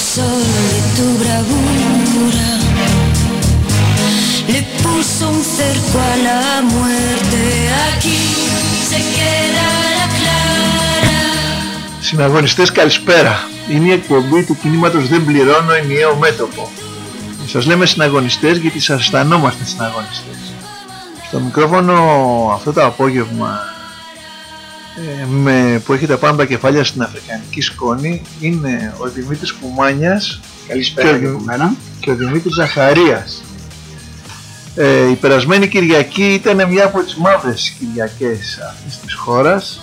sol de tu bravura le puso un cerco a la muerte. Aquí se queda la clara. Συναγωνιστές καλησπέρα. Είναι η εκπομπή του κινήματος Δεν πληρώνω ενιαίο μέτωπο. Σας λέμε συναγωνιστές γιατί σας αισθανόμαστε συναγωνιστές. Στο μικρόφωνο αυτό το απόγευμα ε, με, που έχετε πάνω τα κεφάλια στην Αφρικανική σκόνη είναι ο Δημήτρης Κουμάνιας Καλησπέρα και, και από μένα. και ο Δημήτρης Ζαχαρίας. Ε, η περασμένη Κυριακή ήταν μια από τις μαύρες Κυριακές αυτής της χώρας.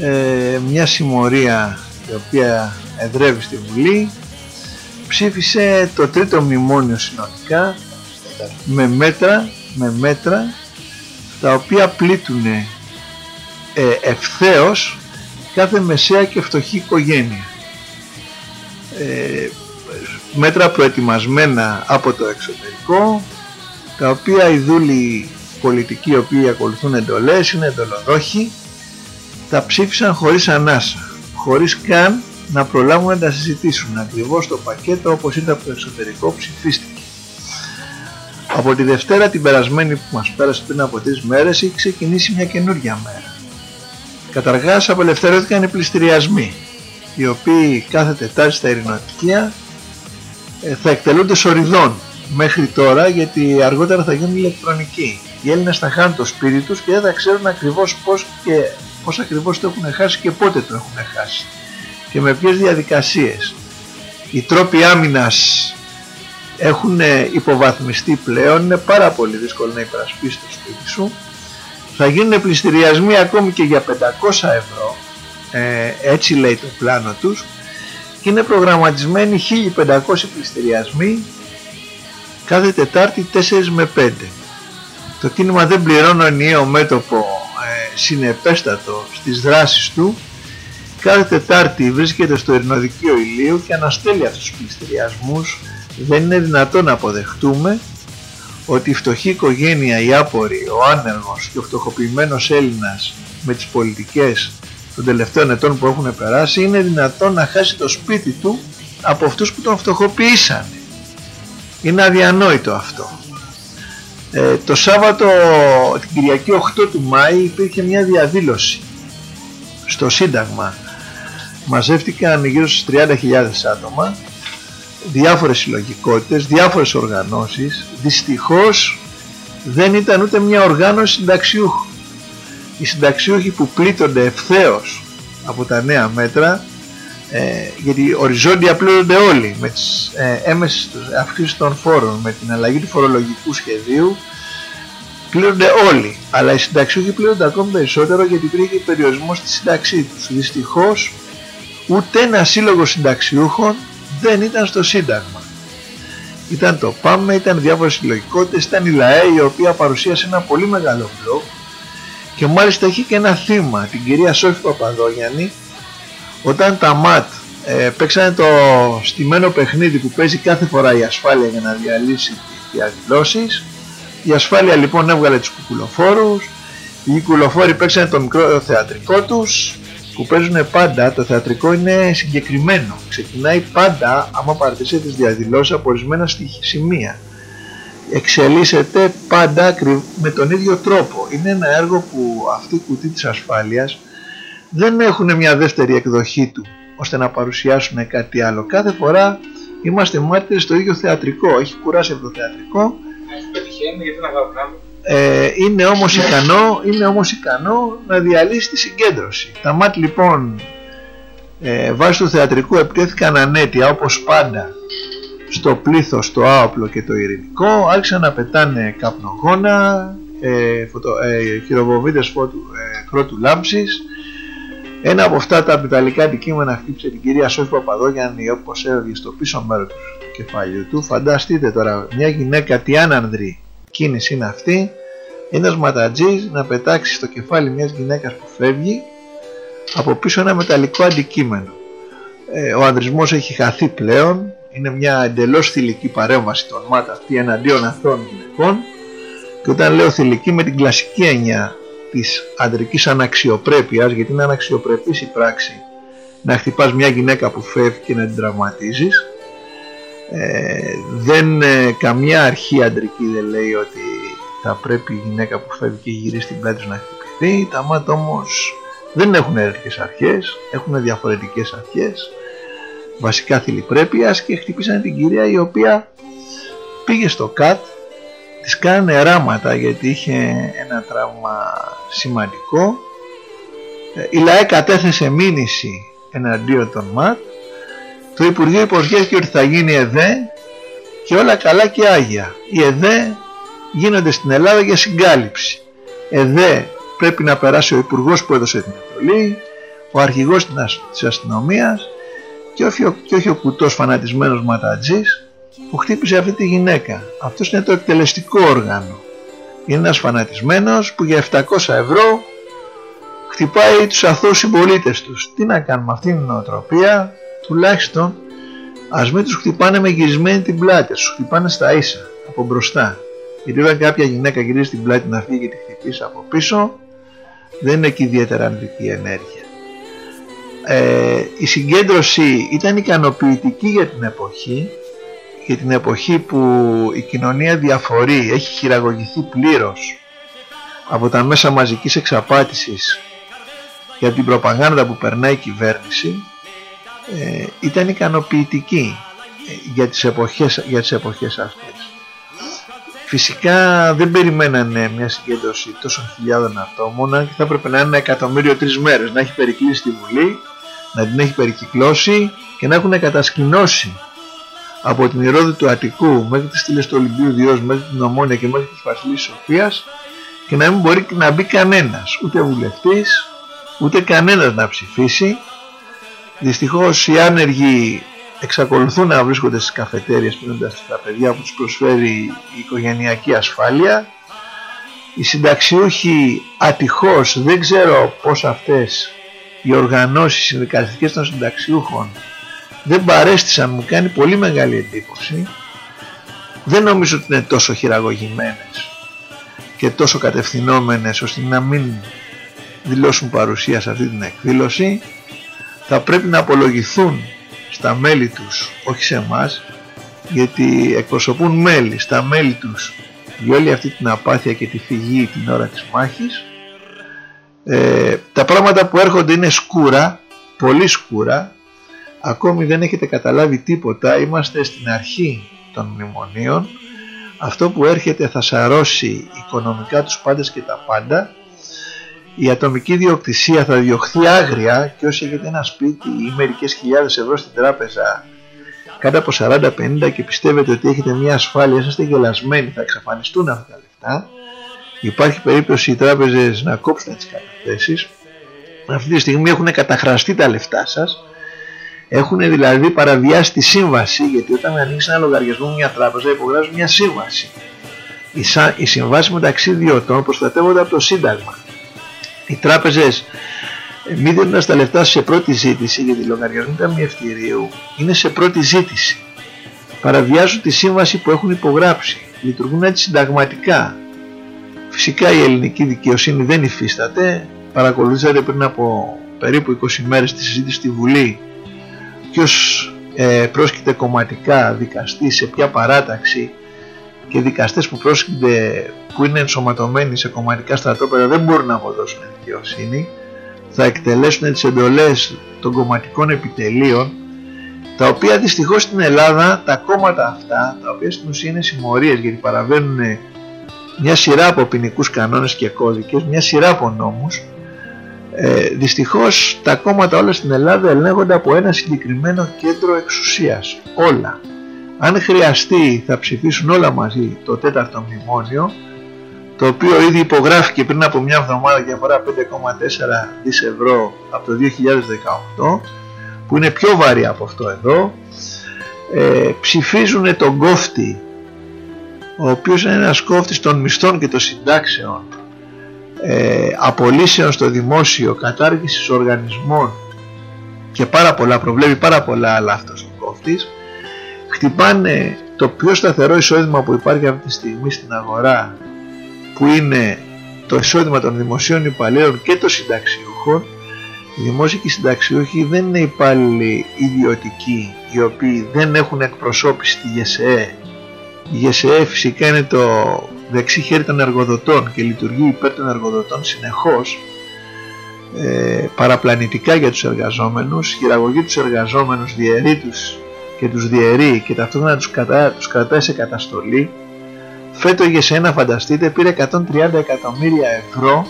Ε, μια συμμορία η οποία εδρεύει στη Βουλή ψήφισε το τρίτο μνημόνιο συνολικά με μέτρα, με μέτρα τα οποία πλήττουν ε, ευθέως κάθε μεσαία και φτωχή οικογένεια. Ε, μέτρα προετοιμασμένα από το εξωτερικό τα οποία οι δούλοι πολιτικοί οι οποίοι ακολουθούν εντολές είναι εντολοδόχοι τα ψήφισαν χωρίς ανάσα χωρίς καν να προλάβουν να τα συζητήσουν. Ακριβώς το πακέτο όπως ήταν από το εξωτερικό ψηφίστηκε. Από τη Δευτέρα την περασμένη που μας πέρασε πριν από τρεις μέρες έχει ξεκινήσει μια καινούργια μέρα καταργάς απελευθερώθηκαν οι πληστηριασμοί οι οποίοι κάθε Τετάρτη στα ειρηνοτικία ε, θα εκτελούνται σοριδών μέχρι τώρα γιατί αργότερα θα γίνουν ηλεκτρονικοί. Οι Έλληνες θα χάνουν το σπίτι τους και δεν θα ξέρουν ακριβώς πώς, και, πώς ακριβώς το έχουν χάσει και πότε το έχουν χάσει και με ποιες διαδικασίες. Οι τρόποι άμυνας έχουν υποβαθμιστεί πλέον, είναι πάρα πολύ δύσκολο να υπερασπίσεις το σπίτι σου. Θα γίνουν πληστηριασμοί ακόμη και για 500 ευρώ, ε, έτσι λέει το πλάνο τους και είναι προγραμματισμένοι 1500 πληστηριασμοί κάθε Τετάρτη 4 με 5. Το κίνημα δεν πληρώνω ενιαίο μέτωπο ε, συνεπέστατο στις δράσεις του. Κάθε Τετάρτη βρίσκεται στο Ειρηνοδικείο Ηλίου και αναστέλει αυτούς τους πληστηριασμούς. Δεν είναι δυνατόν να αποδεχτούμε ότι η φτωχή οικογένεια, η άπορη, ο άνεργος και ο φτωχοποιημένος Έλληνας με τις πολιτικές των τελευταίων ετών που έχουν περάσει είναι δυνατόν να χάσει το σπίτι του από αυτούς που τον φτωχοποιήσανε. Είναι αδιανόητο αυτό. Ε, το Σάββατο, την Κυριακή 8 του Μάη υπήρχε μια διαδήλωση στο Σύνταγμα. Μαζεύτηκαν γύρω στις 30.000 άτομα, διάφορες συλλογικότητες, διάφορες οργανώσεις. Δυστυχώς δεν ήταν ούτε μια οργάνωση συνταξιούχων. Οι συνταξιούχοι που πλήττονται ευθέως από τα νέα μέτρα ε, γιατί οριζόντια πλήρονται όλοι με τις ε, έμεσες αυξήσεις των φόρων, με την αλλαγή του φορολογικού σχεδίου πλήρονται όλοι, αλλά οι συνταξιούχοι πλήρονται ακόμη περισσότερο γιατί υπήρχε περιορισμός στη σύνταξή τους. Δυστυχώς ούτε ένα σύλλογο συνταξιούχων δεν ήταν στο Σύνταγμα. Ήταν το ΠΑΜΕ, ήταν διάφορες συλλογικότητες, ήταν η ΛΑΕ η οποία παρουσίασε ένα πολύ μεγάλο μπλοκ και μάλιστα έχει και ένα θύμα, την κυρία Σόφη Παπαδόγιαννη όταν τα ΜΑΤ ε, παίξανε το στημένο παιχνίδι που παίζει κάθε φορά η ασφάλεια για να διαλύσει τις διαδηλώσεις η ασφάλεια λοιπόν έβγαλε τους κουκουλοφόρους οι κουκουλοφόροι παίξανε το μικρό θεατρικό τους που παίζουν πάντα, το θεατρικό είναι συγκεκριμένο ξεκινάει πάντα άμα παρατηρήσετε τις διαδηλώσεις από ορισμένα σημεία εξελίσσεται πάντα με τον ίδιο τρόπο είναι ένα έργο που αυτή η κουτί της ασφάλειας δεν έχουν μια δεύτερη εκδοχή του ώστε να παρουσιάσουν κάτι άλλο. Κάθε φορά είμαστε μάρτυρες στο ίδιο θεατρικό. Έχει κουράσει από το θεατρικό. Ε, είναι, όμως ικανό, είναι όμως ικανό να διαλύσει τη συγκέντρωση. Τα ΜΑΤ λοιπόν ε, βάσει του θεατρικού επιτέθηκαν ανέτεια όπως πάντα στο πλήθος, το άοπλο και το ειρηνικό άρχισαν να πετάνε καπνογόνα, ε, φωτο, ε, χειροβοβίδες φώτου, ε, κρότου λάμψης ένα από αυτά τα πιταλικά αντικείμενα χτύπησε την κυρία Σόφη Παπαδόγιαννη όπως έβγε στο πίσω μέρος του κεφαλιού του. Φανταστείτε τώρα μια γυναίκα τι άνανδρη κίνηση είναι αυτή ένας ματατζής να πετάξει στο κεφάλι μιας γυναίκας που φεύγει από πίσω ένα μεταλλικό αντικείμενο. Ε, ο ανδρισμός έχει χαθεί πλέον, είναι μια εντελώς θηλυκή παρέμβαση των ΜΑΤ αυτή εναντίον αυτών γυναικών. και όταν λέω θηλυκή με την κλασική έννοια της αντρικής αναξιοπρέπειας γιατί είναι αναξιοπρεπής η πράξη να χτυπάς μια γυναίκα που φεύγει και να την τραυματίζεις ε, δεν ε, καμιά αρχή αντρική δεν λέει ότι θα πρέπει η γυναίκα που φεύγει και γυρίσει στην πλάτη να χτυπηθεί. Τα μάτια όμως δεν έχουν έρθιες αρχές έχουν διαφορετικές αρχές. Βασικά θηλυπρέπειας και χτυπήσαν την κυρία η οποία πήγε στο ΚΑΤ της κάνανε ράματα γιατί είχε ένα τραύμα σημαντικό. Ε, η ΛΑΕ κατέθεσε μήνυση εναντίον των ΜΑΤ το Υπουργείο υποσχέθηκε ότι θα γίνει ΕΔΕ και όλα καλά και άγια οι ΕΔΕ γίνονται στην Ελλάδα για συγκάλυψη ΕΔΕ πρέπει να περάσει ο Υπουργός που έδωσε την εντολή ο αρχηγός της αστυνομίας και όχι, και όχι ο κουτός φανατισμένος ματατζής που χτύπησε αυτή τη γυναίκα. Αυτός είναι το εκτελεστικό όργανο. Είναι ένας φανατισμένος που για 700 ευρώ χτυπάει τους αθώους συμπολίτες τους. Τι να κάνουμε αυτήν την νοοτροπία, τουλάχιστον ας μην τους χτυπάνε με γυρισμένη την πλάτη, τους χτυπάνε στα ίσα, από μπροστά. Γιατί όταν κάποια γυναίκα γυρίζει την πλάτη να φύγει και τη χτυπήσει από πίσω, δεν είναι και ιδιαίτερα αντική ενέργεια. Ε, η συγκέντρωση ήταν ικανοποιητική για την εποχή για την εποχή που η κοινωνία διαφορεί, έχει χειραγωγηθεί πλήρως από τα μέσα μαζικής εξαπάτησης για την προπαγάνδα που περνάει η κυβέρνηση ε, ήταν ικανοποιητική ε, για τις, εποχές, για τις εποχές αυτές. Φυσικά δεν περιμένανε μια συγκέντρωση τόσων χιλιάδων ατόμων και θα έπρεπε να είναι ένα εκατομμύριο τρεις μέρες, να έχει περικλείσει τη Βουλή, να την έχει περικυκλώσει και να έχουν κατασκηνώσει από την Ηρώδη του Αττικού μέχρι τις στήλες του Ολυμπίου Διός, μέχρι την Ομόνια και μέχρι της Βασιλής Σοφίας και να μην μπορεί να μπει κανένας, ούτε βουλευτής, ούτε κανένας να ψηφίσει. Δυστυχώς οι άνεργοι εξακολουθούν να βρίσκονται στις καφετέριες πίνοντας τα παιδιά που τους προσφέρει η οικογενειακή ασφάλεια. Οι συνταξιούχοι ατυχώς, δεν ξέρω πώς αυτές οι οργανώσεις συνδικαλιστικές των συνταξιούχων δεν παρέστησαν, μου κάνει πολύ μεγάλη εντύπωση δεν νομίζω ότι είναι τόσο χειραγωγημένες και τόσο κατευθυνόμενες ώστε να μην δηλώσουν παρουσία σε αυτή την εκδήλωση θα πρέπει να απολογηθούν στα μέλη τους όχι σε εμάς, γιατί εκπροσωπούν μέλη στα μέλη τους για όλη αυτή την απάθεια και τη φυγή την ώρα της μάχης. Ε, τα πράγματα που έρχονται είναι σκούρα πολύ σκούρα. Ακόμη δεν έχετε καταλάβει τίποτα είμαστε στην αρχή των μνημονίων. Αυτό που έρχεται θα σαρώσει οικονομικά τους πάντες και τα πάντα η ατομική διοκτησία θα διωχθεί άγρια και όσοι έχετε ένα σπίτι ή μερικές χιλιάδες ευρώ στην τράπεζα κάτω από 40-50 και πιστεύετε ότι έχετε μια ασφάλεια είστε γελασμένοι θα εξαφανιστούν αυτά τα λεφτά. Υπάρχει περίπτωση οι τράπεζες να κόψουν τις καταθέσεις. Αυτή τη στιγμή έχουν καταχραστεί τα λεφτά σας. Έχουν δηλαδή παραβιάσει τη σύμβαση γιατί όταν ανοίξεις ένα λογαριασμό μια τράπεζα υπογράφεις μια σύμβαση. Οι συμβάσεις μεταξύ ιδιωτών προστατεύονται από το Σύνταγμα οι τράπεζες ε, μη δίνοντας τα λεφτά σε πρώτη ζήτηση γιατί οι λογαριασμοί ταμιευτηρίου είναι σε πρώτη ζήτηση. Παραβιάζουν τη σύμβαση που έχουν υπογράψει. Λειτουργούν έτσι συνταγματικά. Φυσικά η ελληνική δικαιοσύνη δεν υφίσταται. Παρακολουθήσατε πριν από περίπου 20 μέρες τη συζήτηση στη Βουλή. Ποιος ε, πρόσκειται κομματικά δικαστή σε ποια παράταξη και δικαστές που πρόσκειται που είναι ενσωματωμένοι σε κομματικά στρατόπεδα δεν μπορούν να αποδώσουν δικαιοσύνη θα εκτελέσουν τις εντολές των κομματικών επιτελείων τα οποία δυστυχώς στην Ελλάδα τα κόμματα αυτά τα οποία στην ουσία είναι συμμορίες γιατί παραβαίνουν μια σειρά από ποινικούς κανόνες και κώδικες μια σειρά από νόμους ε, δυστυχώς τα κόμματα όλα στην Ελλάδα ελέγχονται από ένα συγκεκριμένο κέντρο εξουσίας. Όλα. Αν χρειαστεί θα ψηφίσουν όλα μαζί το τέταρτο μνημόνιο το οποίο ήδη υπογράφηκε πριν από μια εβδομάδα και αφορά 5,4 δις ευρώ από το 2018 που είναι πιο βαρύ από αυτό εδώ ε, ψηφίζουν τον κόφτη ο οποίος είναι ένας κόφτης των μισθών και των συντάξεων ε, απολύσεων στο δημόσιο κατάργησης οργανισμών και πάρα πολλά προβλέπει πάρα πολλά άλλα αυτός ο κόφτης. Χτυπάνε το πιο σταθερό εισόδημα που υπάρχει αυτή τη στιγμή στην αγορά που είναι το εισόδημα των δημοσίων υπαλλήλων και των συνταξιούχων οι δημόσιοι και οι συνταξιούχοι δεν είναι υπάλληλοι ιδιωτικοί οι οποίοι δεν έχουν εκπροσώπηση στη ΓΕΣΕΕ η ΓΕΣΕΕ φυσικά είναι το δεξί χέρι των εργοδοτών και λειτουργεί υπέρ των εργοδοτών συνεχώς ε, παραπλανητικά για τους εργαζόμενους χειραγωγεί τους εργαζόμενους, διαιρεί τους και τους διαιρεί και ταυτόχρονα τους, κατά, τους κρατάει σε καταστολή φέτο η ΓΕΣΕΕ να φανταστείτε πήρε 130 εκατομμύρια ευρώ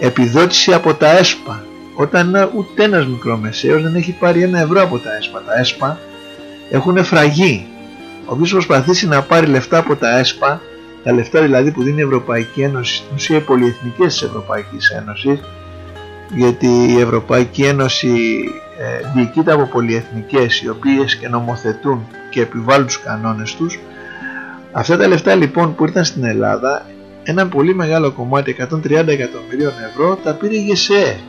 επιδότηση από τα ΕΣΠΑ. Όταν ούτε ένας μικρομεσαίος δεν έχει πάρει ένα ευρώ από τα ΕΣΠΑ. Τα ΕΣΠΑ έχουν φραγεί ο οποίος προσπαθήσει να πάρει λεφτά από τα ΕΣΠΑ τα λεφτά δηλαδή που δίνει η Ευρωπαϊκή Ένωση στην ουσία οι πολυεθνικές της Ευρωπαϊκής Ένωσης γιατί η Ευρωπαϊκή Ένωση ε, διοικείται από πολυεθνικές οι οποίες και νομοθετούν και επιβάλλουν τους κανόνες τους αυτά τα λεφτά λοιπόν που ήρθαν στην Ελλάδα ένα πολύ μεγάλο κομμάτι 130 εκατομμυρίων ευρώ τα πήρε η ΓΕΣΕ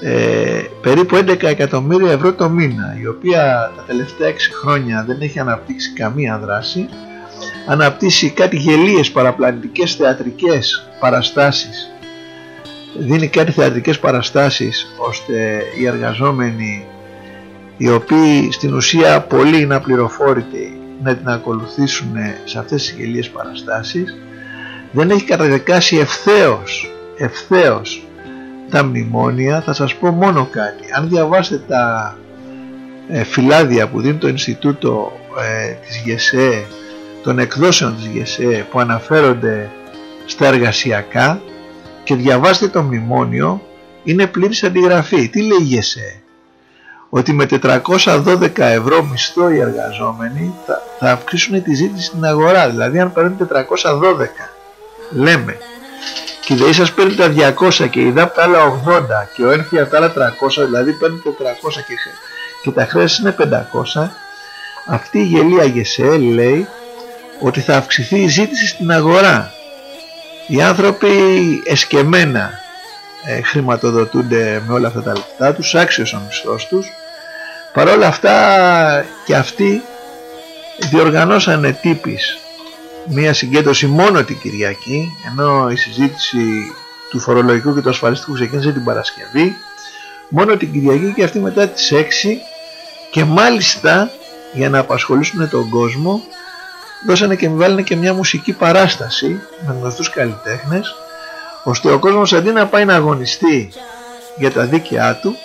ε, περίπου 11 εκατομμύρια ευρώ το μήνα η οποία τα τελευταία 6 χρόνια δεν έχει αναπτύξει καμία δράση. Αναπτύσσει κάτι γελίες παραπλανητικές θεατρικές παραστάσεις. Δίνει κάτι θεατρικές παραστάσεις ώστε οι εργαζόμενοι οι οποίοι στην ουσία πολλοί είναι απληροφόρητοι να την ακολουθήσουν σε αυτές τις γελίες παραστάσεις δεν έχει καταδεκάσει ευθέως ευθέως τα μνημόνια θα σας πω μόνο κάτι αν διαβάσετε τα ε, φυλάδια που δίνει το Ινστιτούτο ε, της ΓΕΣΕ των εκδόσεων της ΓΕΣΕ που αναφέρονται στα εργασιακά και διαβάστε το μνημόνιο είναι πλήρης αντιγραφή. Τι λέει η ΓΕΣΕ; Ότι με 412 ευρώ μισθό οι εργαζόμενοι θα, θα αυξήσουν τη ζήτηση στην αγορά. Δηλαδή αν παίρνουν 412 λέμε και η ΔΕΗ σας παίρνει τα 200 και η ΔΑΠ τα άλλα 80 και ο ΕΝΦΙΑ τα άλλα 300 δηλαδή παίρνει 400 και, και τα χρέη είναι 500 αυτή η γελία ΓΕΣΕ λέει ότι θα αυξηθεί η ζήτηση στην αγορά. Οι άνθρωποι εσκεμένα ε, χρηματοδοτούνται με όλα αυτά τα λεφτά τους άξιος ο μισθός τους παρόλα αυτά και αυτοί διοργανώσανε τύπης μία συγκέντρωση μόνο την Κυριακή ενώ η συζήτηση του φορολογικού και του ασφαλιστικού ξεκίνησε την Παρασκευή μόνο την Κυριακή και αυτή μετά τις 6 και μάλιστα για να απασχολήσουν τον κόσμο δώσανε και βάλανε και μια μουσική παράσταση με γνωστούς καλλιτέχνες ώστε ο κόσμος αντί να πάει να αγωνιστεί για τα δίκαιά του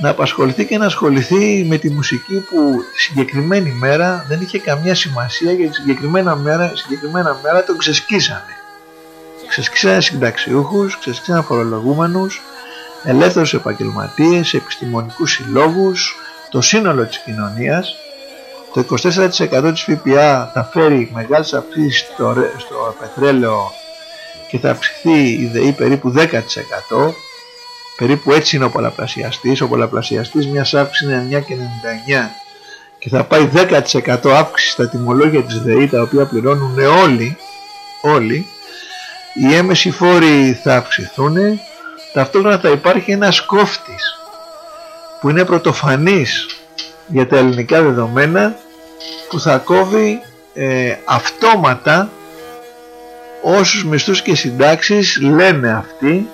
να απασχοληθεί και να ασχοληθεί με τη μουσική που τη συγκεκριμένη μέρα δεν είχε καμιά σημασία γιατί συγκεκριμένα μέρα, συγκεκριμένα μέρα τον ξεσκίσανε. Ξεσκίσανε συνταξιούχους, ξεσκίσανε φορολογούμενους, ελεύθερους επαγγελματίες, επιστημονικούς συλλόγους, το σύνολο της κοινωνίας. Το 24% της ΦΠΑ θα φέρει μεγάλες αυξήσεις στο, στο πετρέλαιο και θα αυξηθεί η ΔΕΗ περίπου 10% Περίπου έτσι είναι ο πολλαπλασιαστής. Ο πολλαπλασιαστής μιας αύξησης είναι 9,99 και θα πάει 10% αύξηση στα τιμολόγια της ΔΕΗ τα οποία πληρώνουν όλοι, όλοι. Οι έμεση φόροι θα αυξηθούν, ταυτόχρονα θα υπάρχει ένας κόφτης που είναι πρωτοφανής για τα ελληνικά δεδομένα που θα κόβει ε, αυτόματα όσους μισθούς και συντάξεις λένε αυτοί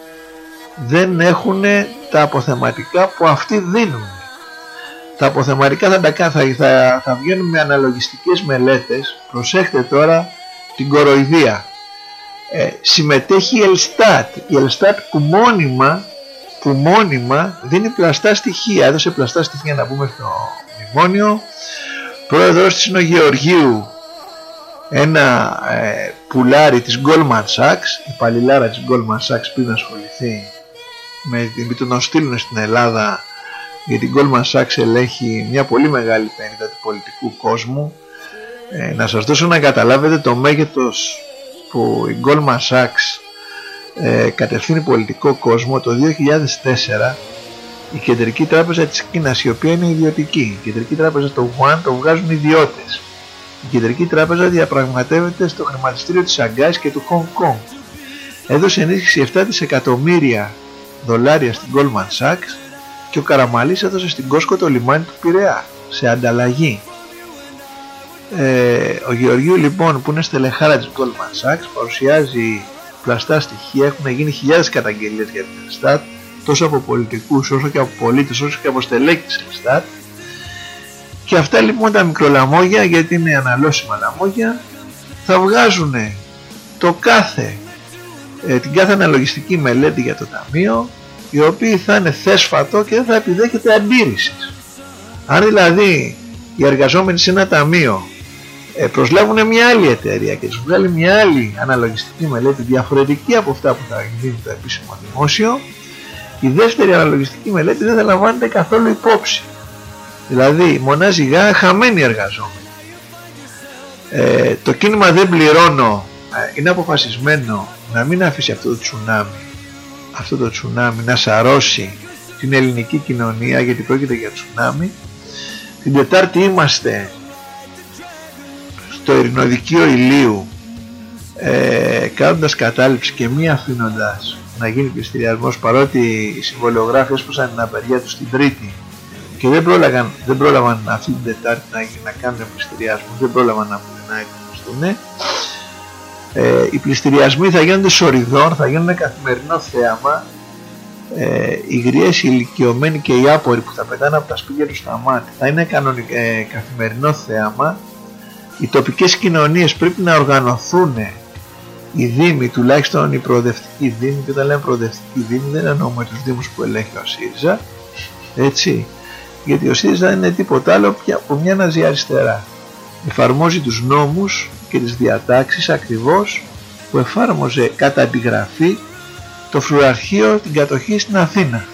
δεν έχουν τα αποθεματικά που αυτοί δίνουν. Τα αποθεματικά θα, τα, θα, θα, θα βγαίνουν με αναλογιστικές μελέτες. Προσέχτε τώρα την κοροϊδία. Ε, συμμετέχει η Ελστάτ. Η Ελστάτ που μόνιμα, που μόνιμα δίνει πλαστά στοιχεία. Έδωσε πλαστά στοιχεία να πούμε στο μνημόνιο. Πρόεδρος της είναι ο Γεωργίου ένα ε, πουλάρι της Goldman Sachs, η παλιλάρα της Goldman Sachs πριν ασχοληθεί με, με το να στείλουν στην Ελλάδα γιατί η Goldman Sachs ελέγχει μια πολύ μεγάλη πέντε του πολιτικού κόσμου. Ε, να σας δώσω να καταλάβετε το μέγεθος που η Goldman Sachs ε, κατευθύνει πολιτικό κόσμο. Το 2004 η κεντρική τράπεζα της Κίνας η οποία είναι ιδιωτική η κεντρική τράπεζα το One το βγάζουν ιδιώτες. Η κεντρική τράπεζα διαπραγματεύεται στο χρηματιστήριο της Αγκάης και του Hong Kong. Έδωσε ενίσχυση 7 δισεκατομμύρια δολάρια στην Goldman Sachs και ο Καραμαλής έδωσε στην Κόσκο το λιμάνι του Πειραιά σε ανταλλαγή. Ε, ο Γεωργίου λοιπόν που είναι στελεχάρα της Goldman Sachs παρουσιάζει πλαστά στοιχεία, έχουν γίνει χιλιάδες καταγγελίες για την Ελστάτ τόσο από πολιτικούς όσο και από πολίτες όσο και από στελέχη της Ελστάτ και αυτά λοιπόν τα μικρολαμόγια γιατί είναι αναλώσιμα λαμόγια θα βγάζουν το κάθε, ε, την κάθε αναλογιστική μελέτη για το ταμείο η οποία θα είναι θέσφατο και δεν θα επιδέχεται αντίρρησης. Αν δηλαδή οι εργαζόμενοι σε ένα ταμείο ε, προσλάβουν μια άλλη εταιρεία και τους βγάλει μια άλλη αναλογιστική μελέτη διαφορετική από αυτά που θα γίνει το επίσημο δημόσιο η δεύτερη αναλογιστική μελέτη δεν θα λαμβάνεται καθόλου υπόψη δηλαδή μονάζει γά χαμένοι εργαζόμενοι ε, το κίνημα δεν πληρώνω ε, είναι αποφασισμένο να μην αφήσει αυτό το τσουνάμι αυτό το τσουνάμι να σαρώσει την ελληνική κοινωνία γιατί πρόκειται για τσουνάμι την Τετάρτη είμαστε στο ειρηνοδικείο ηλίου ε, κάνοντας κατάληψη και μη αφήνοντας να γίνει πληστηριασμός παρότι οι συμβολιογράφοι έσπωσαν την απεργία τους την Τρίτη και δεν πρόλαβαν, δεν πρόλαβαν αυτή την Τετάρτη να, να κάνουν πληστηριασμό, δεν πρόλαβαν να, να εκμιστούν. Ε, οι πληστηριασμοί θα γίνονται σοριδών, θα γίνουν καθημερινό θέαμα. Ε, οι γριές, οι ηλικιωμένοι και οι άποροι που θα πετάνε από τα σπίτια τους στα μάτια θα είναι κανονικ, ε, καθημερινό θέαμα. Οι τοπικές κοινωνίες πρέπει να οργανωθούν οι δήμοι, τουλάχιστον οι προοδευτικοί δήμοι, και όταν λέμε προοδευτικοί δήμοι δεν εννοούμε τους δήμους που ελέγχει ο ΣΥΡΙΖΑ, έτσι, γιατί ο ΣΥΡΙΖΑ είναι τίποτα άλλο από μια ναζί αριστερά. Εφαρμόζει τους νόμους και τις διατάξεις ακριβώς που εφάρμοζε κατά επιγραφή το φρουραρχείο την κατοχή στην Αθήνα.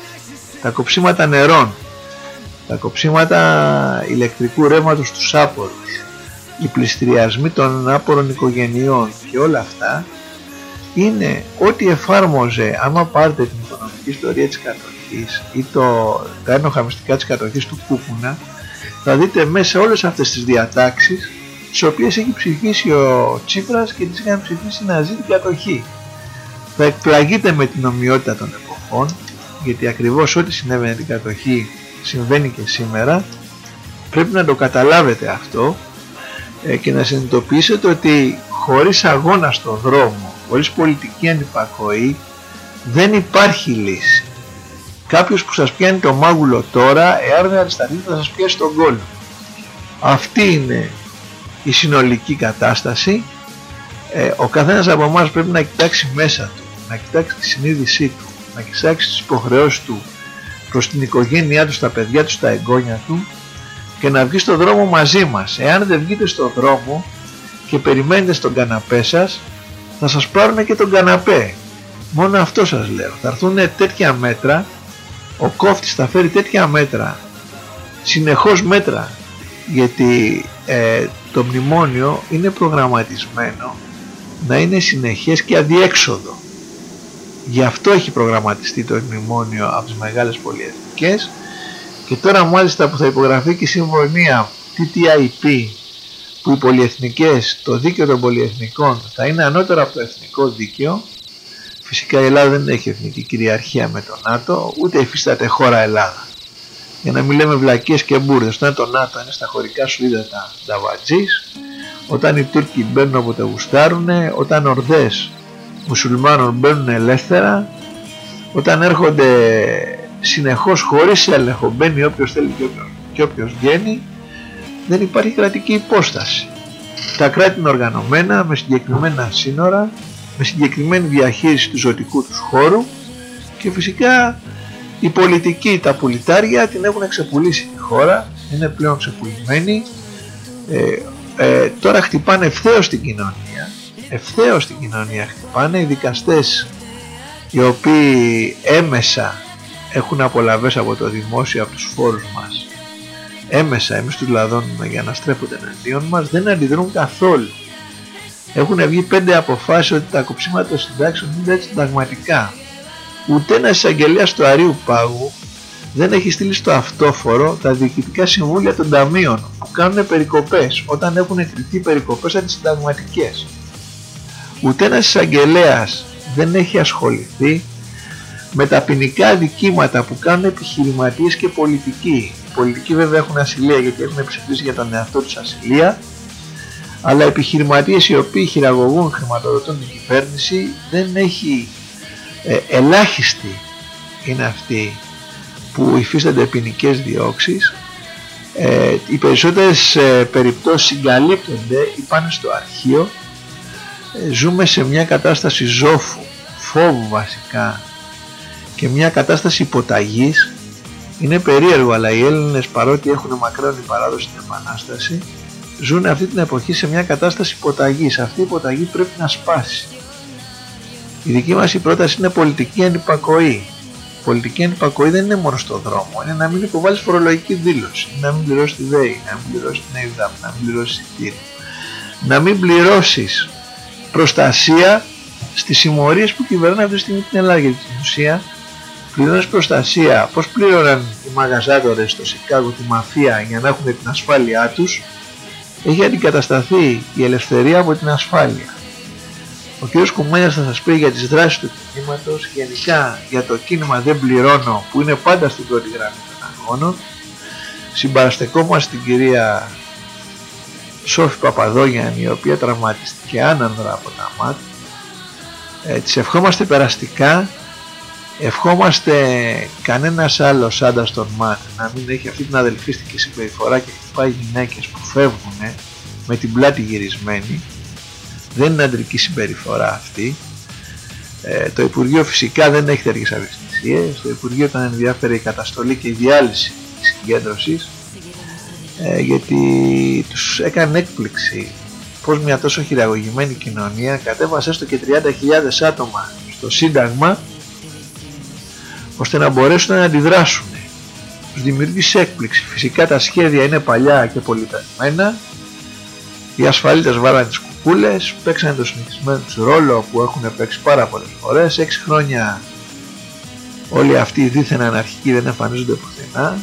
Τα κοψίματα νερών, τα κοψίματα ηλεκτρικού ρεύματος στους άπορους, οι πληστηριασμοί των άπορων οικογενειών και όλα αυτά είναι ό,τι εφάρμοζε άμα πάρετε την οικονομική ιστορία της κατοχής ή το, τα ένοχα μυστικά της κατοχής του Κούκουνα θα δείτε μέσα όλες αυτές τις διατάξεις τις οποίες έχει ψηφίσει ο Τσίπρας και τις είχαν ψηφίσει να ζει την κατοχή. Θα εκπλαγείτε με την ομοιότητα των εποχών γιατί ακριβώς ό,τι συνέβαινε την κατοχή συμβαίνει και σήμερα πρέπει να το καταλάβετε αυτό ε, και να συνειδητοποιήσετε ότι χωρίς αγώνα στον δρόμο, χωρίς πολιτική αντιπακοή δεν υπάρχει λύση. Κάποιος που σας πιάνει το μάγουλο τώρα, εάν δεν αρισταθεί θα σας πιάσει τον κόλλο. Αυτή είναι η συνολική κατάσταση. Ε, ο καθένας από εμάς πρέπει να κοιτάξει μέσα του, να κοιτάξει τη συνείδησή του, να κοιτάξει τις υποχρεώσεις του προς την οικογένειά του, στα παιδιά του, στα εγγόνια του και να βγει στον δρόμο μαζί μας. Εάν δεν βγείτε στον δρόμο και περιμένετε στον καναπέ σας, θα σας πάρουν και τον καναπέ. Μόνο αυτό σας λέω. Θα έρθουν τέτοια μέτρα, ο κόφτης θα φέρει τέτοια μέτρα, συνεχώς μέτρα, γιατί ε, το μνημόνιο είναι προγραμματισμένο να είναι συνεχές και αδιέξοδο. Γι' αυτό έχει προγραμματιστεί το μνημόνιο από τις μεγάλες πολυεθνικές και τώρα μάλιστα που θα υπογραφεί και η συμφωνία TTIP που οι πολυεθνικές, το δίκαιο των πολυεθνικών θα είναι ανώτερο από το εθνικό δίκαιο φυσικά η Ελλάδα δεν έχει εθνική κυριαρχία με το ΝΑΤΟ ούτε υφίσταται χώρα Ελλάδας για να μην λέμε βλακίες και μπουρδες. Όταν το ΝΑΤΟ είναι στα χωρικά σου τα νταβατζής όταν οι Τούρκοι μπαίνουν όποτε γουστάρουν όταν ορδές μουσουλμάνων μπαίνουν ελεύθερα όταν έρχονται συνεχώς χωρίς έλεγχο μπαίνει όποιος θέλει και όποιος, και όποιος βγαίνει δεν υπάρχει κρατική υπόσταση. Τα κράτη είναι οργανωμένα με συγκεκριμένα σύνορα με συγκεκριμένη διαχείριση του ζωτικού τους χώρου και φυσικά οι πολιτικοί, τα πουλιτάρια την έχουν ξεπουλήσει τη χώρα είναι πλέον ξεπουλημένοι ε, ε, τώρα χτυπάνε ευθέως την κοινωνία ευθέως την κοινωνία χτυπάνε οι δικαστές οι οποίοι έμεσα έχουν απολαβές από το δημόσιο, από τους φόρους μας. Έμεσα εμείς τους λαδώνουμε για να στρέφονται εναντίον μας δεν αντιδρούν καθόλου. Έχουν βγει πέντε αποφάσεις ότι τα κοψίματα των συντάξεων είναι έτσι συνταγματικά ούτε ένα εισαγγελέα του Αρίου Πάγου δεν έχει στείλει στο αυτόφορο τα διοικητικά συμβούλια των ταμείων που κάνουν περικοπές όταν έχουν κριθεί περικοπές αντισυνταγματικές. Ούτε ένας εισαγγελέας δεν έχει ασχοληθεί με τα ποινικά δικήματα που κάνουν επιχειρηματίες και πολιτικοί. Οι πολιτικοί βέβαια έχουν ασυλία γιατί έχουν ψηφίσει για τον εαυτό τους ασυλία αλλά επιχειρηματίες οι οποίοι χειραγωγούν, χρηματοδοτούν την κυβέρνηση δεν έχει ε, ελάχιστη είναι αυτοί που υφίστανται ποινικές διώξεις. Ε, οι περισσότερες ε, περιπτώσεις συγκαλύπτονται ή πάνε στο αρχείο. Ε, ζούμε σε μια κατάσταση ζώφου φόβου βασικά και μια κατάσταση υποταγής. Είναι περίεργο αλλά οι Έλληνες παρότι έχουν μακρόνη παράδοση στην Επανάσταση ζουν αυτή την εποχή σε μια κατάσταση υποταγής. Αυτή η υποταγή πρέπει να σπάσει η δική μας η πρόταση είναι πολιτική ανυπακοή πολιτική ανυπακοή δεν είναι μόνο στον δρόμο, είναι να μην υποβάλεις φορολογική δήλωση, να μην πληρώσει τη ΔΕΗ, να μην πληρώσει την ΕΙΔΑΠ, να μην πληρώσει εισιτήριο, να μην πληρώσεις προστασία στις συμμορίες που κυβερνάνε αυτή τη στιγμή την Ελλάδα. Γιατί στην ουσία πληρώνεις προστασία, πώς πλήρωναν οι μαγαζάτορες στο Σικάγο τη μαφία για να έχουν την ασφάλειά τους, έχει αντικατασταθεί η ελευθερία από την ασφάλεια. Ο κ. Κουμένιας θα σας πει για τις δράσεις του κινήματος, γενικά για το κίνημα δεν πληρώνω που είναι πάντα στην πρώτη γραμμή των αγώνων. Συμπαραστεκόμαστε την κυρία Σόφη Παπαδόγιαν η οποία τραυματίστηκε άνανδρα από τα ΜΑΤ. Ε, της ευχόμαστε περαστικά, ευχόμαστε κανένας άλλος άντας των ΜΑΤ να μην έχει αυτή την αδελφίστικη συμπεριφορά και χτυπάει γυναίκες που φεύγουν με την πλάτη γυρισμένη δεν είναι αντρική συμπεριφορά αυτή. Ε, το Υπουργείο φυσικά δεν έχει τέτοιες ευαισθησίες. Το Υπουργείο ήταν ενδιαφέρει η καταστολή και η διάλυση της συγκέντρωσης ε, γιατί τους έκανε έκπληξη πως μια τόσο χειραγωγημένη κοινωνία κατέβασε έστω και 30.000 άτομα στο Σύνταγμα ώστε να μπορέσουν να αντιδράσουν. Τους δημιουργήσει έκπληξη. Φυσικά τα σχέδια είναι παλιά και πολυταγμένα. Οι ασφαλίτες βάλανε τις κούλες, παίξανε το συνηθισμένο τους ρόλο που έχουν παίξει πάρα πολλές φορές, 6 χρόνια. Όλοι αυτοί οι δίθεν αναρχικοί δεν εμφανίζονται πουθενά,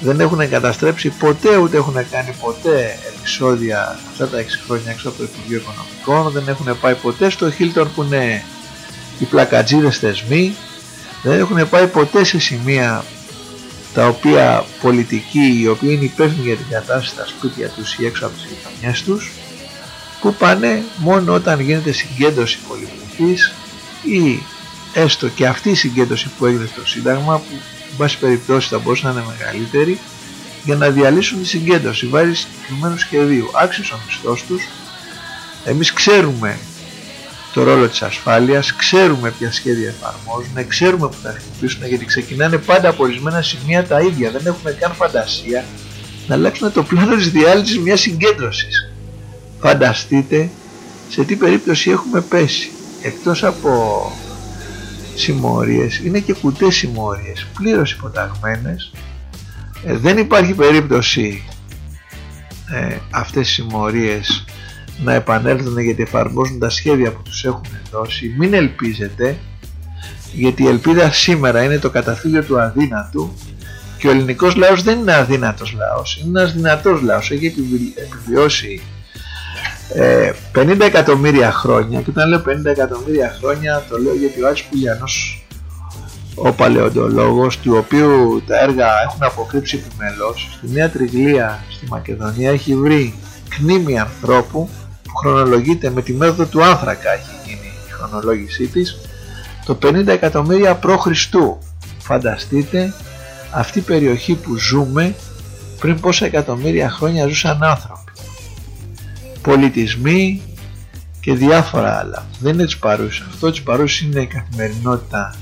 δεν έχουν καταστρέψει ποτέ ούτε έχουν κάνει ποτέ επεισόδια αυτά τα 6 χρόνια έξω από το Υπουργείο Οικονομικών, δεν έχουν πάει ποτέ στο Χίλτον που είναι οι πλακατζίδες θεσμοί, δεν έχουν πάει ποτέ σε σημεία τα οποία πολιτικοί οι οποίοι είναι υπεύθυνοι για την κατάσταση στα σπίτια τους ή έξω από τις γειτονιές τους που πάνε μόνο όταν γίνεται συγκέντρωση πολυπληθής ή έστω και αυτή η συγκέντρωση που έγινε στο Σύνταγμα που εν πάση περιπτώσει θα μπορούσε να είναι μεγαλύτερη για να διαλύσουν τη συγκέντρωση βάσει συγκεκριμένου σχεδίου. Άξιος ο μισθός τους. Εμείς ξέρουμε το ρόλο της ασφάλειας, ξέρουμε ποια σχέδια εφαρμόζουν, ξέρουμε που θα χρησιμοποιήσουν γιατί ξεκινάνε πάντα από ορισμένα σημεία τα ίδια, δεν έχουμε καν φαντασία να αλλάξουν το πλάνο της διάλυσης μιας συγκέντρωσης. Φανταστείτε σε τι περίπτωση έχουμε πέσει. Εκτός από συμμόριες, είναι και κουτές συμμόριες, πλήρως υποταγμένες. Ε, δεν υπάρχει περίπτωση ε, αυτές οι συμμορίες να επανέλθουν γιατί εφαρμόζουν τα σχέδια που τους έχουν δώσει. Μην ελπίζετε, γιατί η ελπίδα σήμερα είναι το καταφύγιο του αδύνατου και ο ελληνικός λαός δεν είναι αδύνατος λαός, είναι ένας δυνατός λαός, έχει επιβιώσει 50 ε, εκατομμύρια χρόνια. Και όταν λέω 50 εκατομμύρια χρόνια το λέω γιατί ο Άλης Πουλιανός ο παλαιοντολόγος του οποίου τα έργα έχουν αποκρύψει επιμελώς στη Νέα Τριγλία στη Μακεδονία έχει βρει κνήμη ανθρώπου που χρονολογείται με τη μέθοδο του άνθρακα έχει γίνει η χρονολόγησή της. Το 50 εκατομμύρια π.Χ. φανταστείτε αυτή η περιοχή που ζούμε πριν πόσα εκατομμύρια χρόνια ζούσαν άνθρωποι πολιτισμοί και διάφορα άλλα. Δεν είναι της παρούσας. Αυτό της παρούσας είναι η καθημερινότητα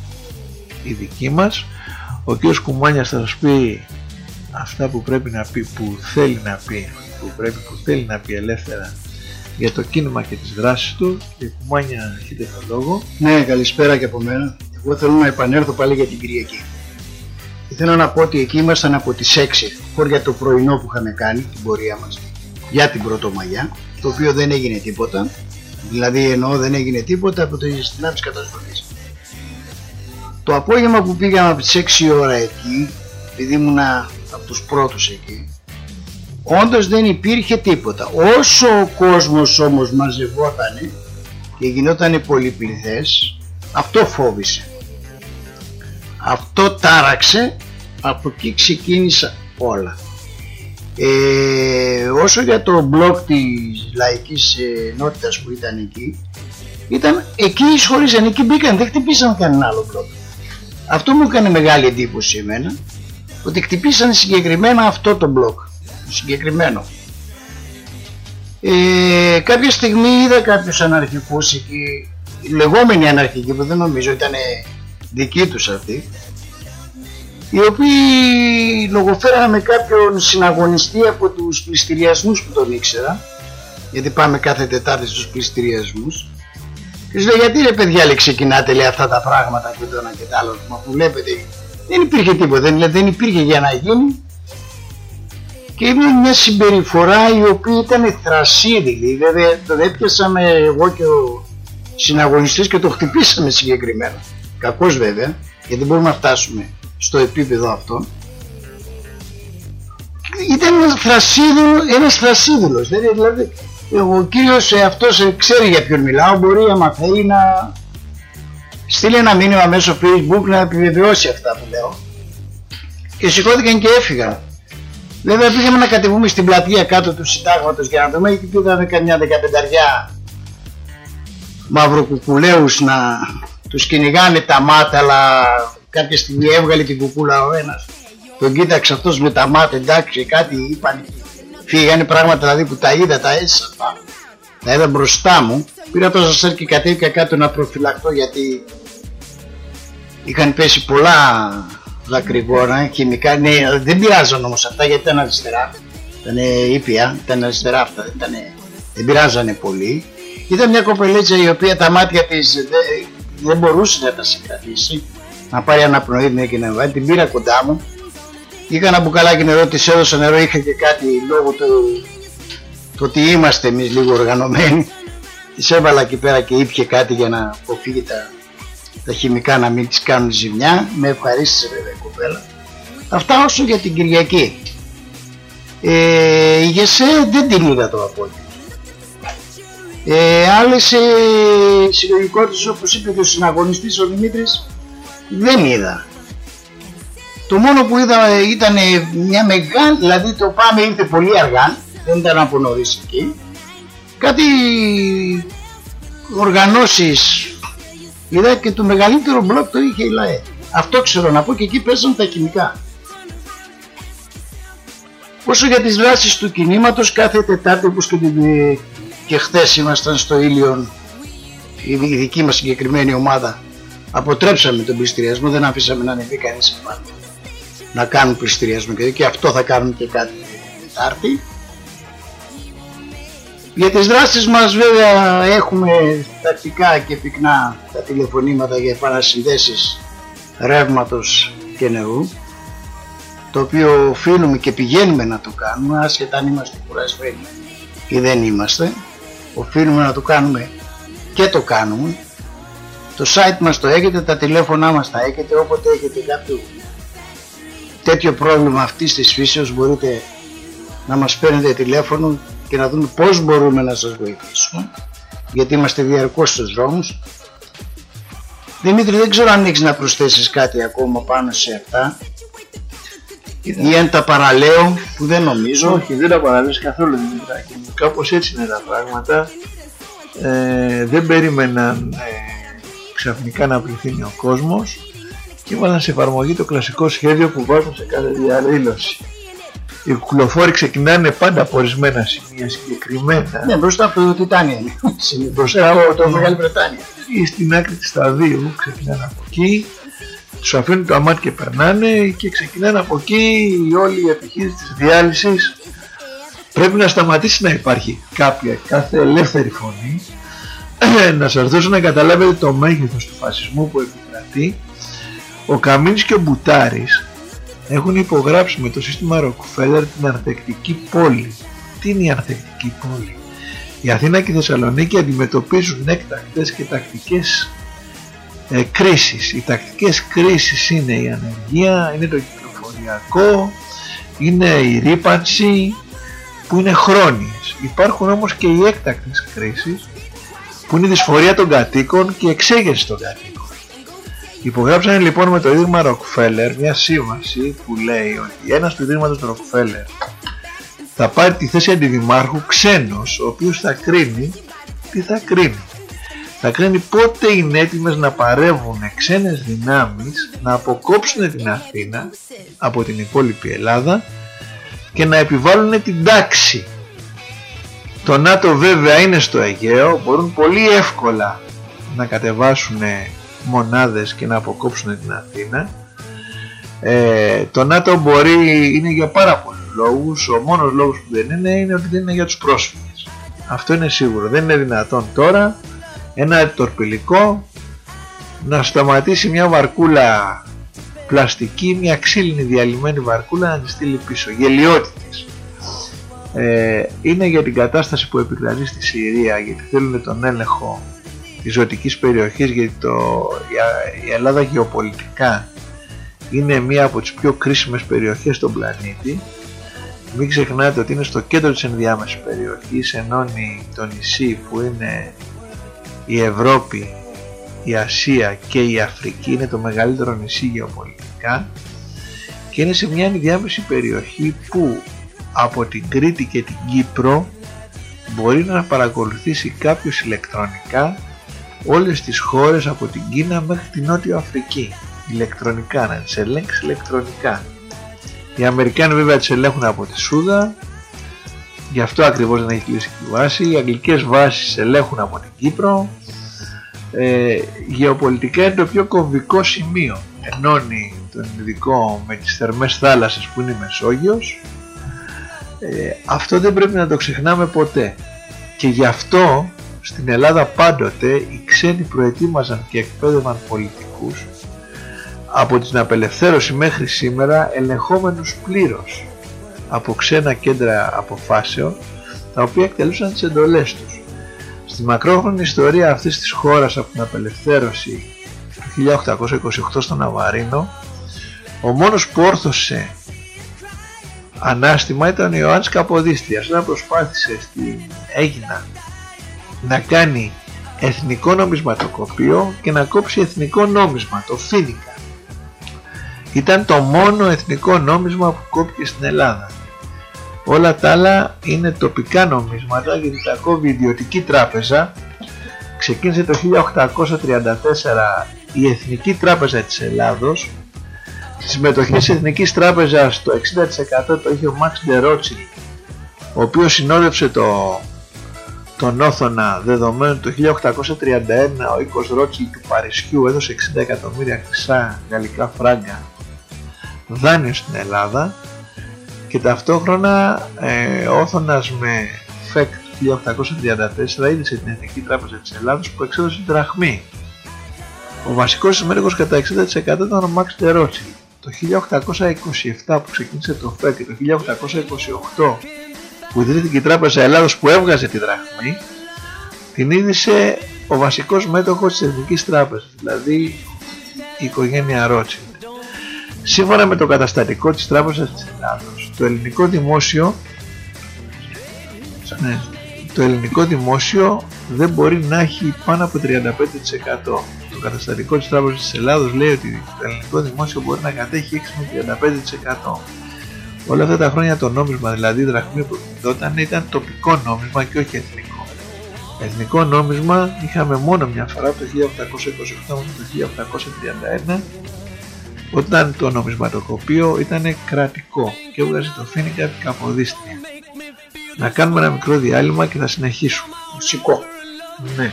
η δική μας. Ο κ. Κουμάνιας θα σας πει αυτά που πρέπει να πει, που θέλει να πει, που πρέπει που θέλει να πει ελεύθερα για το κίνημα και τις δράσεις του. Και Κουμάνια έχετε το λόγο. Ναι, καλησπέρα και από μένα. Εγώ θέλω να επανέλθω πάλι για την Κυριακή. Θέλω να πω ότι εκεί ήμασταν από τις 6 χώρια το πρωινό που είχαμε κάνει την πορεία μας για την Πρωτομαγιά το οποίο δεν έγινε τίποτα. Δηλαδή εννοώ δεν έγινε τίποτα από το συνάντηση της καταστροφής. Το απόγευμα που πήγαμε από τις 6 ώρα εκεί επειδή ήμουν από τους πρώτους εκεί όντως δεν υπήρχε τίποτα. Όσο ο κόσμος όμως μαζευόταν και γινόταν πολυπληθές αυτό φόβησε. Αυτό τάραξε από εκεί ξεκίνησα όλα Ε, όσο για το μπλοκ της λαϊκής ενότητας που ήταν εκεί, ήταν εκεί εισχωρήσαν, εκεί μπήκαν, δεν χτυπήσαν κανένα άλλο μπλοκ. Αυτό μου έκανε μεγάλη εντύπωση εμένα, ότι χτυπήσαν συγκεκριμένα αυτό το μπλοκ, συγκεκριμένο. Ε, κάποια στιγμή είδα κάποιους αναρχικούς εκεί, οι λεγόμενοι αναρχικοί που δεν νομίζω ήταν δικοί τους αυτοί, οι οποίοι λογοφέραν με κάποιον συναγωνιστή από τους πληστηριασμούς που τον ήξερα, γιατί πάμε κάθε Τετάρτη στους πληστηριασμούς, και σου λέει γιατί ρε παιδιά λέει ξεκινάτε λέει αυτά τα πράγματα και το ένα και το άλλο, μα που βλέπετε δεν υπήρχε τίποτα, δεν, δεν υπήρχε για να γίνει και είναι μια συμπεριφορά η οποία ήταν θρασίδηλη. Βέβαια τον έπιασαμε εγώ και ο συναγωνιστής και το χτυπήσαμε συγκεκριμένα. Κακός βέβαια, γιατί μπορούμε να φτάσουμε στο επίπεδο αυτό. Ήταν ένας θρασίδηλος, ένας θρασίδηλος, δηλαδή ο κύριος ε, αυτός ε, ξέρει για ποιον μιλάω, μπορεί άμα θέλει να στείλει ένα μήνυμα μέσω facebook να επιβεβαιώσει αυτά που λέω. Και σηκώθηκαν και έφυγαν. Βέβαια πήγαμε να κατεβούμε στην πλατεία κάτω του συντάγματος για να δούμε και πήγαμε καμιά δεκαπενταριά μαυροκουκουλαίους να τους κυνηγάνε τα μάτια αλλά κάποια στιγμή έβγαλε την κουκούλα ο ένας τον κοίταξε αυτός με τα μάτια εντάξει κάτι είπαν φύγανε πράγματα δηλαδή που τα είδα τα έζησα τα είδα μπροστά μου πήρα το σασέρ και κατέβηκα κάτω να προφυλακτώ γιατί είχαν πέσει πολλά δακρυγόνα, χημικά. Ναι, δεν πειράζαν όμως αυτά γιατί ήταν αριστερά. Ήταν ήπια, ήταν αριστερά αυτά, δεν, ήταν, δεν πειράζανε πολύ. Ήταν μια κοπελίτσα η οποία τα μάτια της δεν, δεν μπορούσε να τα συγκρατήσει. Να πάρει αναπνοή μια και να βάλει. Την πήρα κοντά μου. Είχα ένα μπουκαλάκι νερό, της έδωσα νερό, είχα και κάτι λόγω του το ότι είμαστε εμείς λίγο οργανωμένοι. Της έβαλα εκεί πέρα και ήπια κάτι για να αποφύγει τα τα χημικά να μην τις κάνουν ζημιά με ευχαρίστησε βέβαια η κοπέλα αυτά όσο για την Κυριακή ε, η Γεσέ δεν την είδα το απόγευμα ε, άλλες ε, συλλογικότητες όπως είπε και ο συναγωνιστής ο Δημήτρης δεν είδα το μόνο που είδα ε, ήταν μια μεγάλη δηλαδή το πάμε ήρθε πολύ αργά δεν ήταν από νωρίς εκεί κάτι οργανώσεις Είδα και το μεγαλύτερο μπλοκ το είχε η ΛΑΕ. Αυτό ξέρω να πω και εκεί παίζαν τα κοινικά. Όσο για τις δράσεις του κινήματος κάθε Τετάρτη όπως και, την... και χθες ήμασταν στο Ήλιον η δική μας συγκεκριμένη ομάδα αποτρέψαμε τον πληστηριασμό δεν αφήσαμε να ανεβεί κανείς επάνω να κάνουν πληστηριασμό και αυτό θα κάνουν και κάτι Τετάρτη για τις δράσεις μας βέβαια έχουμε τακτικά και πυκνά τα τηλεφωνήματα για επανασυνδέσεις ρεύματος και νερού το οποίο οφείλουμε και πηγαίνουμε να το κάνουμε άσχετα αν είμαστε κουρασμένοι ή δεν είμαστε. Οφείλουμε να το κάνουμε και το κάνουμε το site μας το έχετε, τα τηλέφωνά μας τα έχετε όποτε έχετε κάποιο τέτοιο πρόβλημα αυτής της φύσεως μπορείτε να μας παίρνετε τηλέφωνο και να δούμε πώς μπορούμε να σας βοηθήσουμε γιατί είμαστε διαρκώς στους δρόμους. Δημήτρη δεν ξέρω αν έχεις να προσθέσεις κάτι ακόμα πάνω σε αυτά. Ή αν τα παραλέω που δεν νομίζω. Όχι δεν τα παραλέω καθόλου Δημητράκη Κάπως έτσι είναι τα πράγματα. Ε, Δεν περίμεναν ε, ξαφνικά να πληθύνει ο κόσμος και έβαλαν σε εφαρμογή το κλασικό σχέδιο που βάζουν σε κάθε διαδήλωση οι κουκλοφόροι ξεκινάνε πάντα από ορισμένα σημεία συγκεκριμένα. Ναι, μπροστά από το Τιτάνια. μπροστά από το Μεγάλη Βρετάνια. Ή στην άκρη της σταδίου ξεκινάνε από εκεί. Τους αφήνουν το αμάτι και περνάνε και ξεκινάνε από εκεί η όλη η επιχείρηση της διάλυσης. Πρέπει να σταματήσει να υπάρχει κάποια κάθε ελεύθερη φωνή να σας δώσω να καταλάβετε το μέγεθος του φασισμού που επικρατεί ο Καμίνης και ο Μπουτάρης έχουν υπογράψει με το σύστημα Rockefeller την αρθεκτική πόλη. Τι είναι η αρθεκτική πόλη; Η Αθήνα και η Θεσσαλονίκη αντιμετωπίζουν έκτακτες και τακτικές ε, κρίσεις. Οι τακτικές κρίσεις είναι η ανεργία, είναι το κυκλοφοριακό, είναι η ρήπανση που είναι χρόνιες. Υπάρχουν όμως και οι έκτακτες κρίσεις που είναι η δυσφορία των κατοίκων και η εξέγερση των κατοίκων. Υπογράψανε λοιπόν με το Ίδρυμα Rockefeller μια σύμβαση που λέει ότι ένας του Ίδρυματος Rockefeller θα πάρει τη θέση αντιδημάρχου ξένος ο οποίος θα κρίνει τι θα κρίνει θα κρίνει πότε είναι έτοιμες να παρεύουν ξένες δυνάμεις να αποκόψουν την Αθήνα από την υπόλοιπη Ελλάδα και να επιβάλλουν την τάξη το ΝΑΤΟ βέβαια είναι στο Αιγαίο μπορούν πολύ εύκολα να κατεβάσουν μονάδες και να αποκόψουν την Αθήνα ε, το ΝΑΤΟ μπορεί, είναι για πάρα πολλούς λόγους ο μόνος λόγος που δεν είναι είναι ότι δεν είναι για τους πρόσφυγες αυτό είναι σίγουρο δεν είναι δυνατόν τώρα ένα τορπιλικό να σταματήσει μια βαρκούλα πλαστική, μια ξύλινη διαλυμένη βαρκούλα να τη στείλει πίσω. Γελιότητες. Ε, είναι για την κατάσταση που επικρατεί στη Συρία γιατί θέλουν τον έλεγχο της ζωτικής περιοχής γιατί το, η Ελλάδα γεωπολιτικά είναι μία από τις πιο κρίσιμες περιοχές στον πλανήτη. Μην ξεχνάτε ότι είναι στο κέντρο της ενδιάμεσης περιοχής ενώνει το νησί που είναι η Ευρώπη, η Ασία και η Αφρική είναι το μεγαλύτερο νησί γεωπολιτικά. Και είναι σε μια ενδιάμεση περιοχή που από την Κρήτη και την Κύπρο μπορεί να παρακολουθήσει κάποιος ηλεκτρονικά όλες τις χώρες από την Κίνα μέχρι την Νότιο Αφρική. Ηλεκτρονικά, να τις ελέγξεις ηλεκτρονικά. Οι Αμερικάνοι βέβαια τις ελέγχουν από τη Σούδα. Γι' αυτό ακριβώς δεν έχει κλείσει η βάση. Οι αγγλικές βάσεις ελέγχουν από την Κύπρο. Ε, γεωπολιτικά είναι το πιο κομβικό σημείο. Ενώνει τον Ινδικό με τις θερμές θάλασσες που είναι η Μεσόγειος ε, αυτό δεν πρέπει να το ξεχνάμε ποτέ και γι' αυτό στην Ελλάδα πάντοτε οι ξένοι προετοίμαζαν και εκπαίδευαν πολιτικούς από την απελευθέρωση μέχρι σήμερα ελεγχόμενους πλήρως από ξένα κέντρα αποφάσεων τα οποία εκτελούσαν τις εντολές τους. Στη μακρόχρονη ιστορία αυτής της χώρας από την απελευθέρωση του 1828 στον Ναβαρίνο ο μόνος που όρθωσε ανάστημα ήταν ο Ιωάννης Καποδίστριας όταν προσπάθησε στην Έγινα να κάνει εθνικό νομισματοκοπείο και να κόψει εθνικό νόμισμα, το Φίνικα. Ήταν το μόνο εθνικό νόμισμα που κόπηκε στην Ελλάδα. Όλα τα άλλα είναι τοπικά νομίσματα γιατί τα κόβει η ιδιωτική τράπεζα. Ξεκίνησε το 1834 η Εθνική Τράπεζα της Ελλάδος. Τις συμμετοχές της Εθνικής Τράπεζας το 60% το είχε ο Μαξ Ντερότσι ο οποίος συνόδευσε το, τον Όθωνα δεδομένου το 1831 ο οίκος Ρότσι του Παρισιού έδωσε 60 εκατομμύρια χρυσά γαλλικά φράγκα δάνειο στην Ελλάδα και ταυτόχρονα ε, Όθωνας με ΦΕΚ του 1834 είδησε την Εθνική Τράπεζα της Ελλάδος που εξέδωσε την δραχμή. Ο βασικός συμμέτοχος κατά 60% ήταν ο Μαξ Ντερότσι. Το 1827 που ξεκίνησε το ΦΕΚ και το 1828 που ιδρύθηκε η Τράπεζα Ελλάδος που έβγαζε τη δραχμή την είδησε ο βασικός μέτοχος της Εθνικής Τράπεζας, δηλαδή η οικογένεια Ρότσι. Σύμφωνα με το καταστατικό της Τράπεζας της Ελλάδος, το ελληνικό δημόσιο ναι, το ελληνικό δημόσιο δεν μπορεί να έχει πάνω από 35%. Το καταστατικό της Τράπεζας της Ελλάδος λέει ότι το ελληνικό δημόσιο μπορεί να κατέχει 6 με 35%. Όλα αυτά τα χρόνια το νόμισμα, δηλαδή η δραχμή που δόταν ήταν τοπικό νόμισμα και όχι εθνικό. Εθνικό νόμισμα είχαμε μόνο μια φορά το 1828 με το 1831 όταν το νομισματοκοπείο ήταν κρατικό και έβγαζε το φίνικα επί καποδίστρια. Να κάνουμε ένα μικρό διάλειμμα και θα συνεχίσουμε. Μουσικό. Ναι.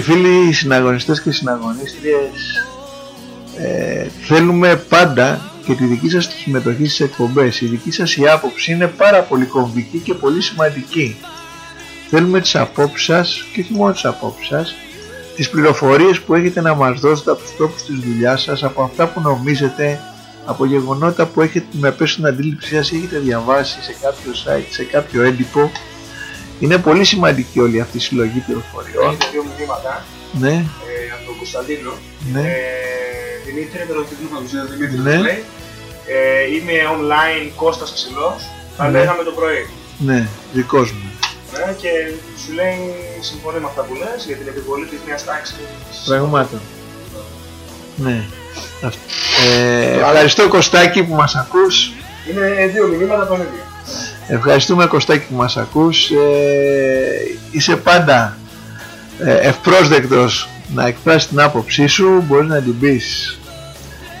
Και φίλοι, συναγωνιστές και συναγωνίστριες, ε, θέλουμε πάντα και τη δική σας τη συμμετοχή στις εκπομπές. Η δική σας η άποψη είναι πάρα πολύ κομβική και πολύ σημαντική. Θέλουμε τις απόψεις σας και όχι μόνο τις απόψεις σας, τις πληροφορίες που έχετε να μας δώσετε από τους τόπους της δουλειάς σας, από αυτά που νομίζετε, από γεγονότα που έχετε με πέσει στην αντίληψή σας ή έχετε διαβάσει σε κάποιο site, σε κάποιο έντυπο. Είναι πολύ σημαντική όλη αυτή η συλλογή πληροφοριών. Έχετε δύο μηνύματα Ναι, ε, από τον Κωνσταντίνο. ναι. Ε, Δημήτρη, με τον τίτλο παρουσία Δημήτρη Ναι. ναι. λέει. Ε, είμαι online Κώστας Ξυλός. Τα Ναι. λέγαμε το πρωί. Ναι, δικός μου. Ναι, και σου λέει συμφωνεί με αυτά που λες για την επιβολή της νέας τάξης. Πραγμάτων. Ναι. Αυτό. Ε, ευχαριστώ Κωστάκη που μας ακούς. Είναι δύο μηνύματα τον ίδιο. Ευχαριστούμε Κωστάκη που μας ακούς. Ε, είσαι πάντα ε, ευπρόσδεκτος να εκφράσεις την άποψή σου. Μπορείς να την πεις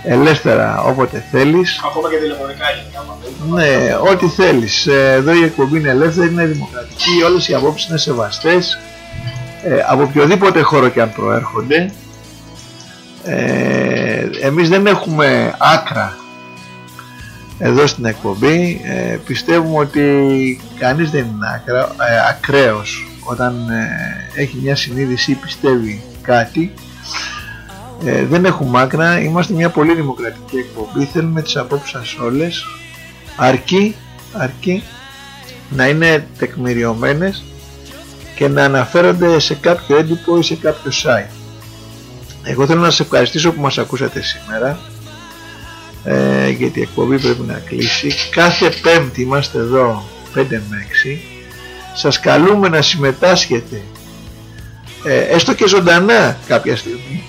ελεύθερα όποτε θέλεις. Ακόμα και τηλεφωνικά γενικά. άμα θέλεις. Ναι, ό,τι θέλεις. Ε, Εδώ η εκπομπή είναι ελεύθερη, είναι δημοκρατική, όλες οι απόψεις είναι σεβαστές. Ε, από οποιοδήποτε χώρο και αν προέρχονται. Ε, εμείς δεν έχουμε άκρα εδώ στην εκπομπή. Ε, πιστεύουμε ότι κανείς δεν είναι άκρα, ε, ακραίος όταν ε, έχει μια συνείδηση ή πιστεύει κάτι. Ε, δεν έχουμε άκρα, είμαστε μια πολύ δημοκρατική εκπομπή, θέλουμε τις απόψεις σας όλες αρκεί, αρκεί να είναι τεκμηριωμένες και να αναφέρονται σε κάποιο έντυπο ή σε κάποιο site. Εγώ θέλω να σας ευχαριστήσω που μας ακούσατε σήμερα ε, γιατί η εκπομπή πρέπει να κλείσει. Κάθε πέμπτη είμαστε εδώ 5 με 6. Σας καλούμε να συμμετάσχετε ε, έστω και ζωντανά κάποια στιγμή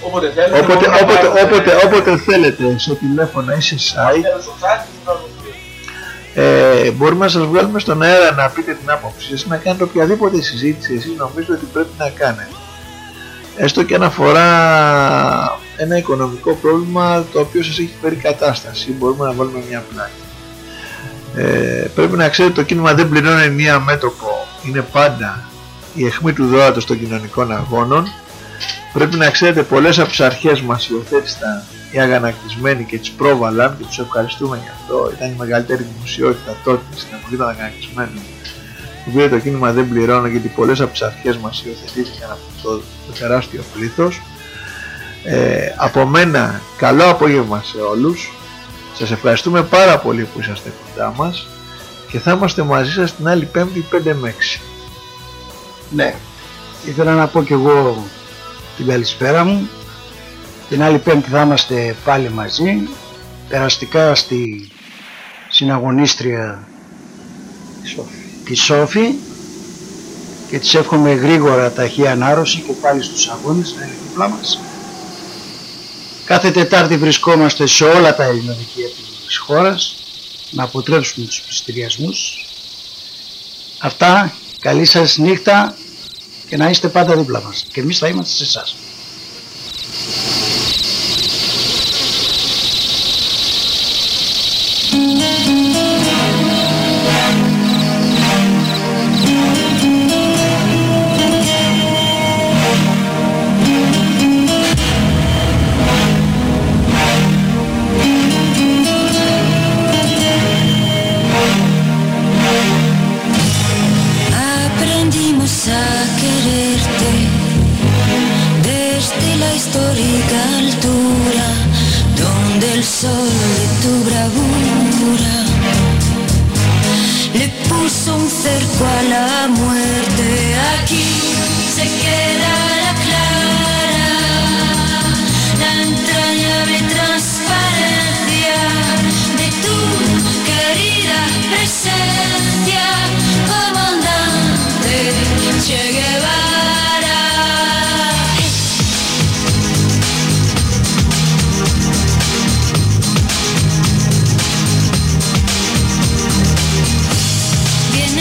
Όποτε θέλετε. όποτε, μπορούμε να όποτε, πάρετε- όποτε, όποτε θέλετε σε τηλέφωνα ή σε site Θέλω στο chat και θα το πει. ε, μπορούμε να σας βγάλουμε στον αέρα να πείτε την άποψή σας να κάνετε οποιαδήποτε συζήτηση εσείς νομίζετε ότι πρέπει να κάνετε έστω και αν αφορά ένα οικονομικό πρόβλημα το οποίο σας έχει φέρει κατάσταση μπορούμε να βάλουμε μια πλάτη. Ε, πρέπει να ξέρετε το κίνημα δεν πληρώνει μία μέτωπο. Είναι πάντα η αιχμή του δώρατος των κοινωνικών αγώνων. Πρέπει να ξέρετε πολλές από τις αρχές μας υιοθέτησαν οι αγανακτισμένοι και τις πρόβαλαν και τους ευχαριστούμε γι' αυτό. Ήταν η μεγαλύτερη δημοσιότητα τότε στην εποχή των αγανακτισμένων την οποία το κίνημα δεν πληρώνω γιατί πολλές από τις αρχές μας υιοθετήθηκαν από το, το τεράστιο πλήθος. Ε, από μένα καλό απόγευμα σε όλους. Σας ευχαριστούμε πάρα πολύ που είσαστε κοντά μας και θα είμαστε μαζί σας την άλλη πέμπτη 5 με 6. Ναι, ήθελα να πω κι εγώ την καλησπέρα μου. Την άλλη πέμπτη θα είμαστε πάλι μαζί. Περαστικά στη συναγωνίστρια τη Σόφη και της εύχομαι γρήγορα ταχύ ανάρρωση και πάλι στους αγώνες να είναι δίπλα μας. Κάθε Τετάρτη βρισκόμαστε σε όλα τα ελληνοδικεία της χώρας να αποτρέψουμε τους πληστηριασμούς. Αυτά, καλή σας νύχτα και να είστε πάντα δίπλα μας. Και εμείς θα είμαστε σε εσάς.